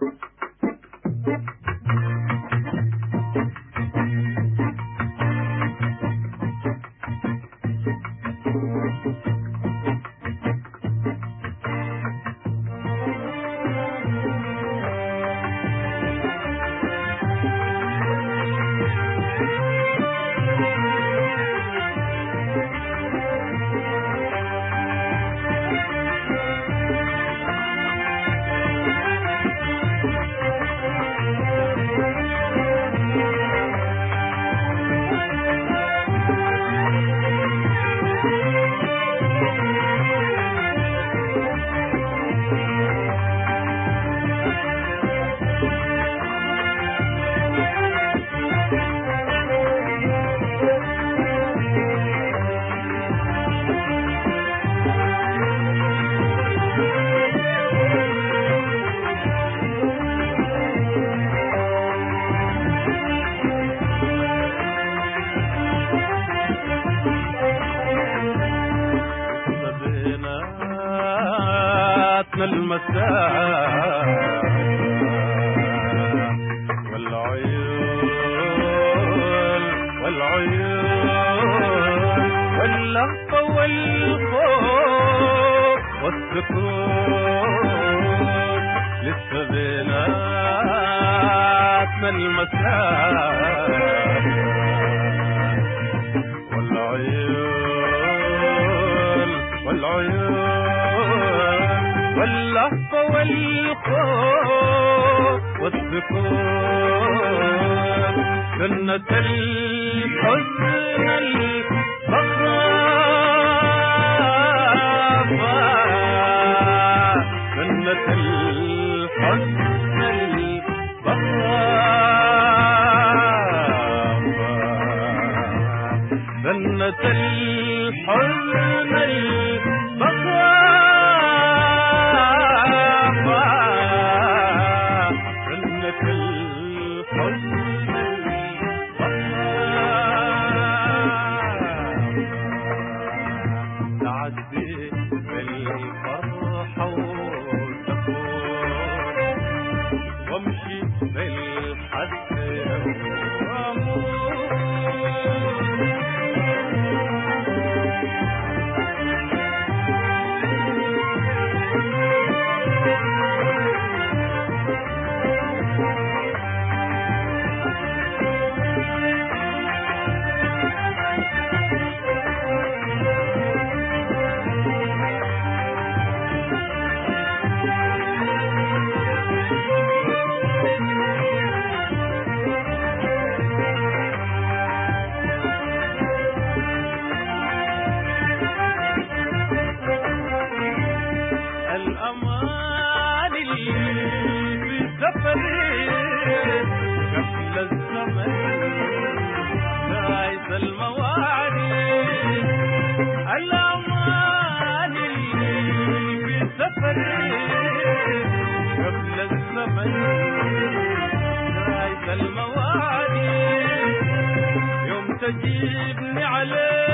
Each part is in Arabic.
Thank والعيون واللهفة والخوف والسكون جنة الحزن البخافة جنة الحزن البخافة جنة الحزن البخافة قبل الزمن دايس الموارد يوم تجيبني عليك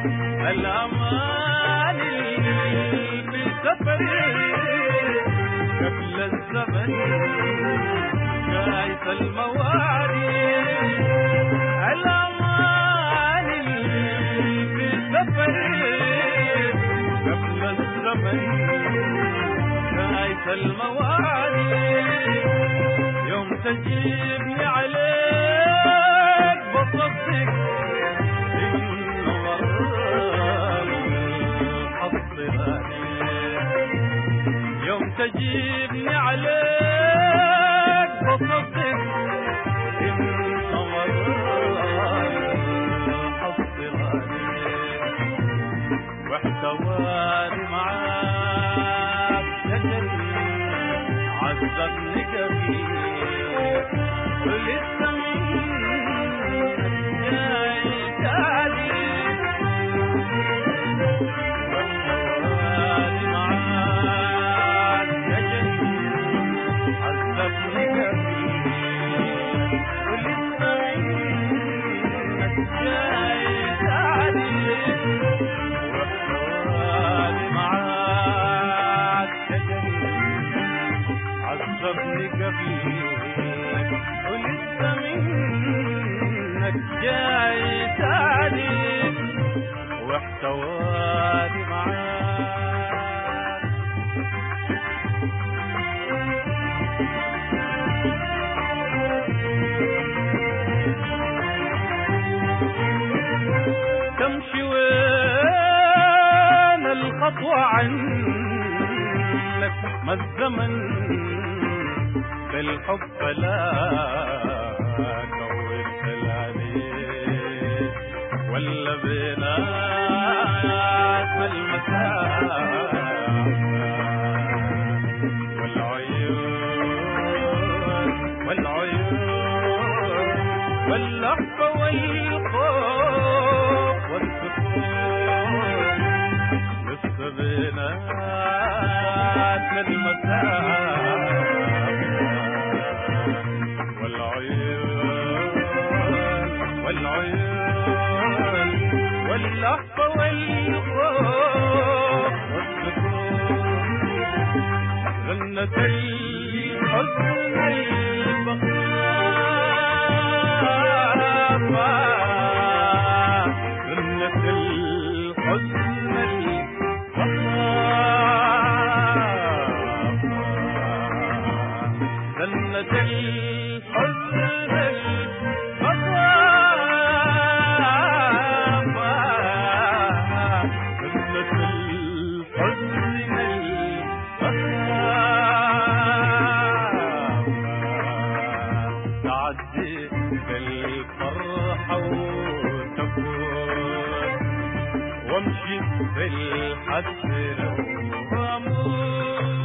إن الأمان سفري قبل الزمن جايز المواري الأمان اللي سفري قبل الزمن جايز المواري يوم تجيبني عليك بصدق تجيبني عليك بصدق إنه مرة الحظ غالي واحتواني معاك شجر عذبني كبير. ولسه جاي ولسه منك جاي تاني واحتواني معاك تمشي وين الخطوة عنك ما الزمن بالحب فلاك وانت العنيد ولا بينات المسافة واللحظة والخوف غنت الحزن وامشي بالحسرة واموت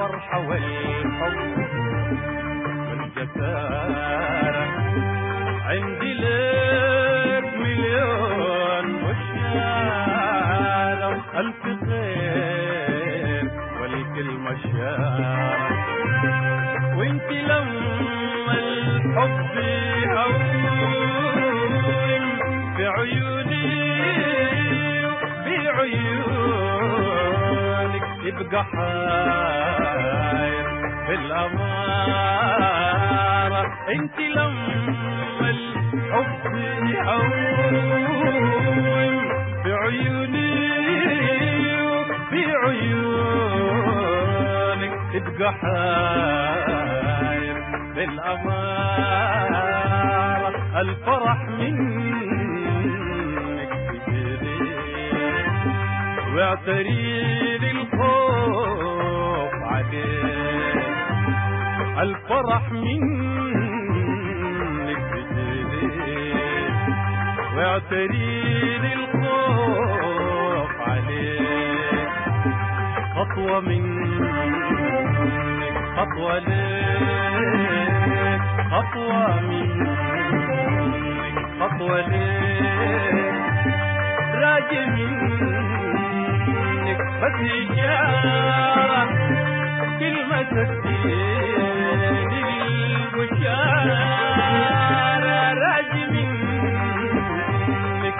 الفرحة والحب والجسارة. عندي لك يبقى حاير بالأمارة انت لما الحب يعوم بعيوني بعيونك تبقى حاير بالأمارة الفرح منك تجري واعتريد الفرح منك. تجري واعتريد الخوف عليك. خطوة منك خطوة ليك. خطوة منك خطوة ليك. راجع منك إشارة كلمة تديني البشارة منك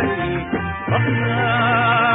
الحزن المخافة